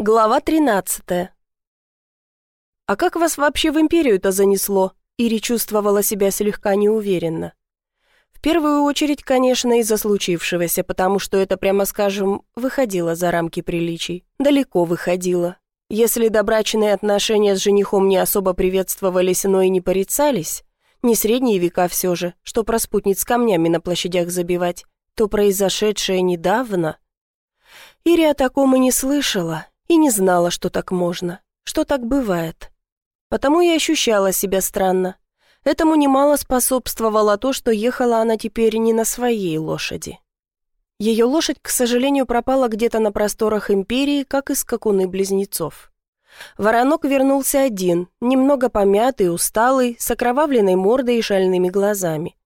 Глава 13 «А как вас вообще в империю-то занесло?» Ири чувствовала себя слегка неуверенно. В первую очередь, конечно, из-за случившегося, потому что это, прямо скажем, выходило за рамки приличий. Далеко выходило. Если добрачные отношения с женихом не особо приветствовались, но и не порицались, не средние века все же, что про спутниц камнями на площадях забивать, то произошедшее недавно... Ири о таком и не слышала, и не знала, что так можно, что так бывает. Потому и ощущала себя странно. Этому немало способствовало то, что ехала она теперь не на своей лошади. Ее лошадь, к сожалению, пропала где-то на просторах империи, как и скакуны близнецов. Воронок вернулся один, немного помятый, усталый, с окровавленной мордой и шальными глазами.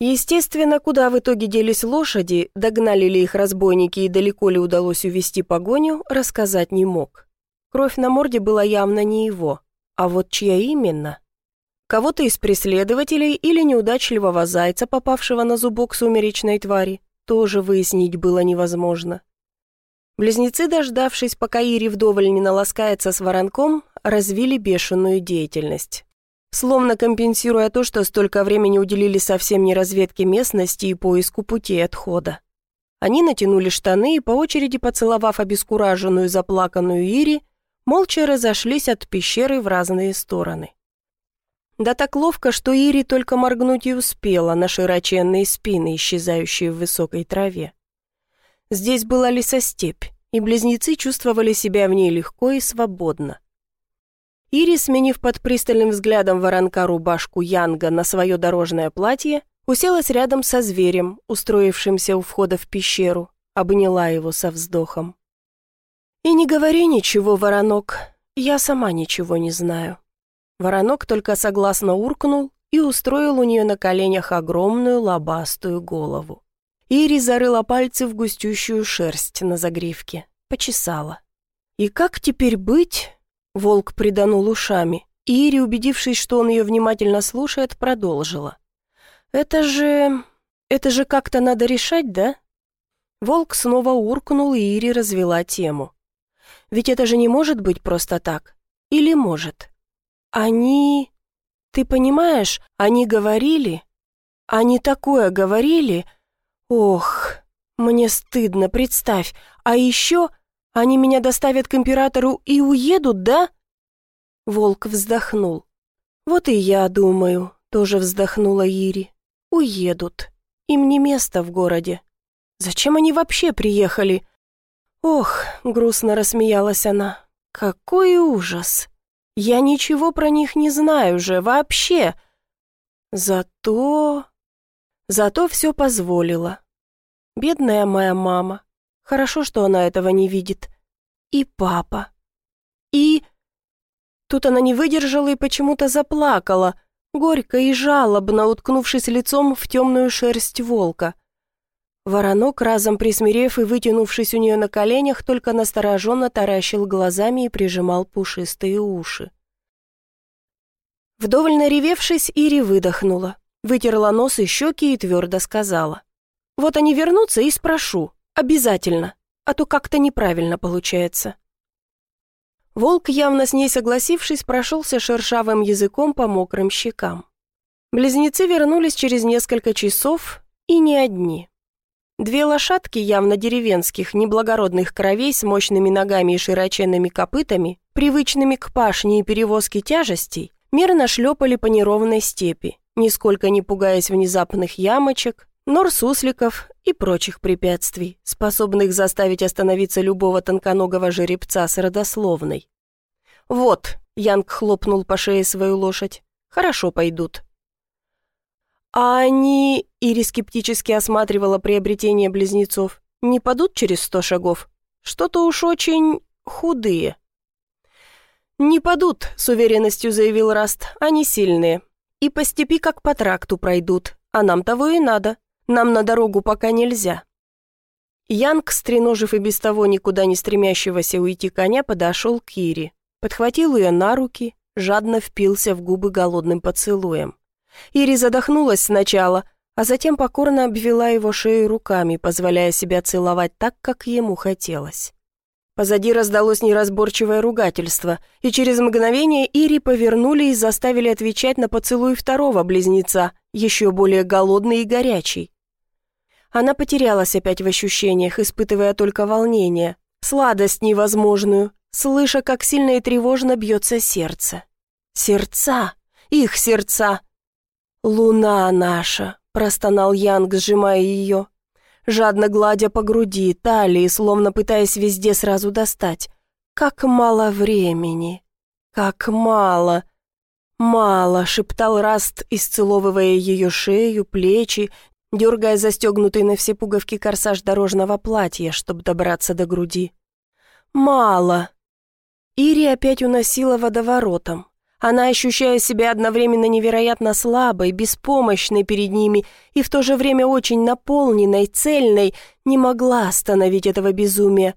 Естественно, куда в итоге делись лошади, догнали ли их разбойники и далеко ли удалось увести погоню, рассказать не мог. Кровь на морде была явно не его, а вот чья именно? Кого-то из преследователей или неудачливого зайца, попавшего на зубок сумеречной твари, тоже выяснить было невозможно. Близнецы, дождавшись, пока Ири вдоволь не наласкается с воронком, развили бешеную деятельность словно компенсируя то, что столько времени уделили совсем не разведке местности и поиску путей отхода. Они натянули штаны и, по очереди поцеловав обескураженную заплаканную Ири, молча разошлись от пещеры в разные стороны. Да так ловко, что Ири только моргнуть и успела на широченные спины, исчезающие в высокой траве. Здесь была лесостепь, и близнецы чувствовали себя в ней легко и свободно. Ири, сменив под пристальным взглядом воронка рубашку Янга на свое дорожное платье, уселась рядом со зверем, устроившимся у входа в пещеру, обняла его со вздохом. «И не говори ничего, воронок, я сама ничего не знаю». Воронок только согласно уркнул и устроил у нее на коленях огромную лобастую голову. Ири зарыла пальцы в густющую шерсть на загривке, почесала. «И как теперь быть?» Волк приданул ушами, и Ири, убедившись, что он ее внимательно слушает, продолжила. «Это же... это же как-то надо решать, да?» Волк снова уркнул, и Ири развела тему. «Ведь это же не может быть просто так. Или может? Они... Ты понимаешь, они говорили... Они такое говорили... Ох, мне стыдно, представь. А еще они меня доставят к императору и уедут, да?» Волк вздохнул. «Вот и я думаю», — тоже вздохнула Ири. «Уедут. Им не место в городе. Зачем они вообще приехали?» «Ох», — грустно рассмеялась она, — «какой ужас! Я ничего про них не знаю же, вообще!» Зато... Зато все позволила. Бедная моя мама. Хорошо, что она этого не видит. И папа. И... Тут она не выдержала и почему-то заплакала, горько и жалобно, уткнувшись лицом в темную шерсть волка. Воронок, разом присмирев и вытянувшись у нее на коленях, только настороженно таращил глазами и прижимал пушистые уши. Вдоволь наревевшись, Ири выдохнула, вытерла нос и щеки и твердо сказала. «Вот они вернутся и спрошу. Обязательно, а то как-то неправильно получается». Волк, явно с ней согласившись, прошелся шершавым языком по мокрым щекам. Близнецы вернулись через несколько часов, и не одни. Две лошадки, явно деревенских, неблагородных кровей с мощными ногами и широченными копытами, привычными к пашне и перевозке тяжестей, мирно шлепали по неровной степи, нисколько не пугаясь внезапных ямочек, нор сусликов и прочих препятствий, способных заставить остановиться любого тонконогого жеребца с родословной. «Вот», — Янг хлопнул по шее свою лошадь, — «хорошо пойдут». «А они...» — Ири скептически осматривала приобретение близнецов. «Не падут через сто шагов? Что-то уж очень... худые». «Не падут», — с уверенностью заявил Раст, — «они сильные. И по степи как по тракту пройдут, а нам того и надо. Нам на дорогу пока нельзя». Янг, стреножив и без того никуда не стремящегося уйти коня, подошел к Кире, подхватил ее на руки, жадно впился в губы голодным поцелуем. Ири задохнулась сначала, а затем покорно обвела его шею руками, позволяя себя целовать так, как ему хотелось. Позади раздалось неразборчивое ругательство, и через мгновение Ири повернули и заставили отвечать на поцелуй второго близнеца, еще более голодный и горячий. Она потерялась опять в ощущениях, испытывая только волнение, сладость невозможную, слыша, как сильно и тревожно бьется сердце. Сердца! Их сердца! «Луна наша!» — простонал Янг, сжимая ее жадно гладя по груди, талии, словно пытаясь везде сразу достать. «Как мало времени! Как мало!» «Мало!» — шептал Раст, исцеловывая ее шею, плечи, дергая застегнутый на все пуговки корсаж дорожного платья, чтобы добраться до груди. «Мало!» Ири опять уносила водоворотом. Она, ощущая себя одновременно невероятно слабой, беспомощной перед ними и в то же время очень наполненной, цельной, не могла остановить этого безумия.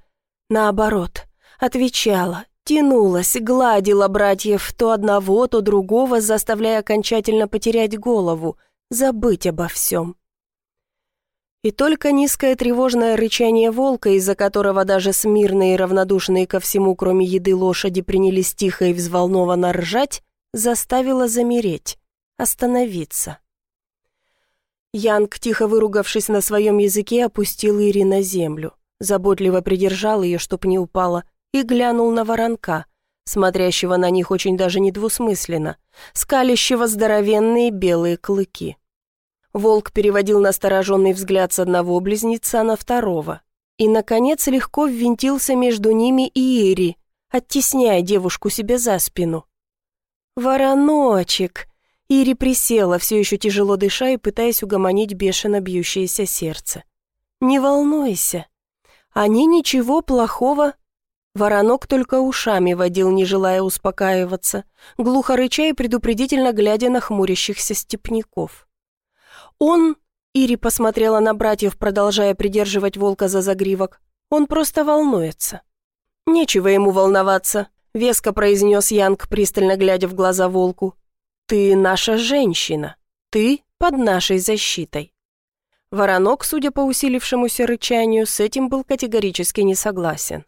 Наоборот, отвечала, тянулась, гладила братьев то одного, то другого, заставляя окончательно потерять голову, забыть обо всем. И только низкое тревожное рычание волка, из-за которого даже смирные и равнодушные ко всему, кроме еды лошади, принялись тихо и взволнованно ржать, заставило замереть, остановиться. Янг, тихо выругавшись на своем языке, опустил Ири на землю, заботливо придержал ее, чтоб не упала, и глянул на воронка, смотрящего на них очень даже недвусмысленно, скалящего здоровенные белые клыки. Волк переводил настороженный взгляд с одного близнеца на второго. И, наконец, легко ввинтился между ними и Ири, оттесняя девушку себе за спину. «Вороночек!» Ири присела, все еще тяжело дыша и пытаясь угомонить бешено бьющееся сердце. «Не волнуйся. Они ничего плохого...» Воронок только ушами водил, не желая успокаиваться, глухо рыча и предупредительно глядя на хмурящихся степняков. «Он...» — Ири посмотрела на братьев, продолжая придерживать волка за загривок. «Он просто волнуется». «Нечего ему волноваться», — веско произнес Янг, пристально глядя в глаза волку. «Ты наша женщина. Ты под нашей защитой». Воронок, судя по усилившемуся рычанию, с этим был категорически не согласен.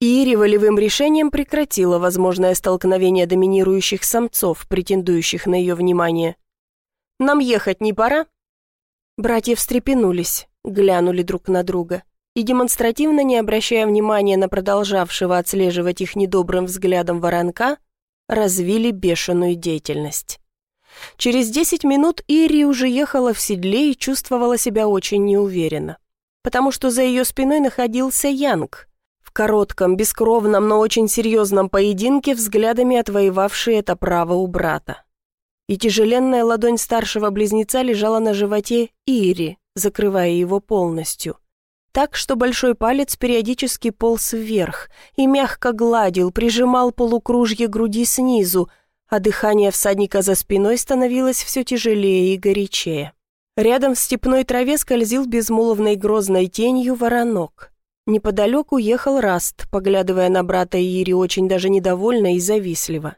Ири волевым решением прекратила возможное столкновение доминирующих самцов, претендующих на ее внимание. «Нам ехать не пора?» Братья встрепенулись, глянули друг на друга и, демонстративно не обращая внимания на продолжавшего отслеживать их недобрым взглядом воронка, развили бешеную деятельность. Через десять минут Ири уже ехала в седле и чувствовала себя очень неуверенно, потому что за ее спиной находился Янг, в коротком, бескровном, но очень серьезном поединке, взглядами отвоевавший это право у брата и тяжеленная ладонь старшего близнеца лежала на животе Ири, закрывая его полностью. Так, что большой палец периодически полз вверх и мягко гладил, прижимал полукружье груди снизу, а дыхание всадника за спиной становилось все тяжелее и горячее. Рядом в степной траве скользил безмолвной грозной тенью воронок. Неподалеку ехал Раст, поглядывая на брата Ири очень даже недовольно и завистливо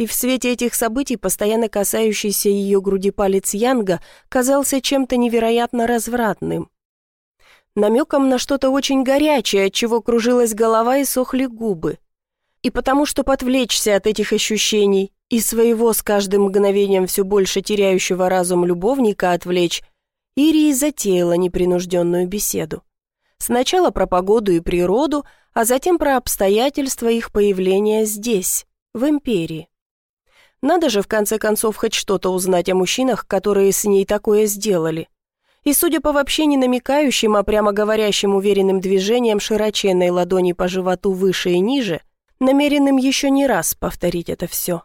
и в свете этих событий, постоянно касающийся ее груди палец Янга, казался чем-то невероятно развратным. Намеком на что-то очень горячее, от чего кружилась голова и сохли губы. И потому что подвлечься от этих ощущений и своего с каждым мгновением все больше теряющего разум любовника отвлечь, Ирии затеяла непринужденную беседу. Сначала про погоду и природу, а затем про обстоятельства их появления здесь, в империи. Надо же, в конце концов, хоть что-то узнать о мужчинах, которые с ней такое сделали. И, судя по вообще не намекающим, а прямо говорящим уверенным движениям широченной ладони по животу выше и ниже, намеренным еще не раз повторить это все.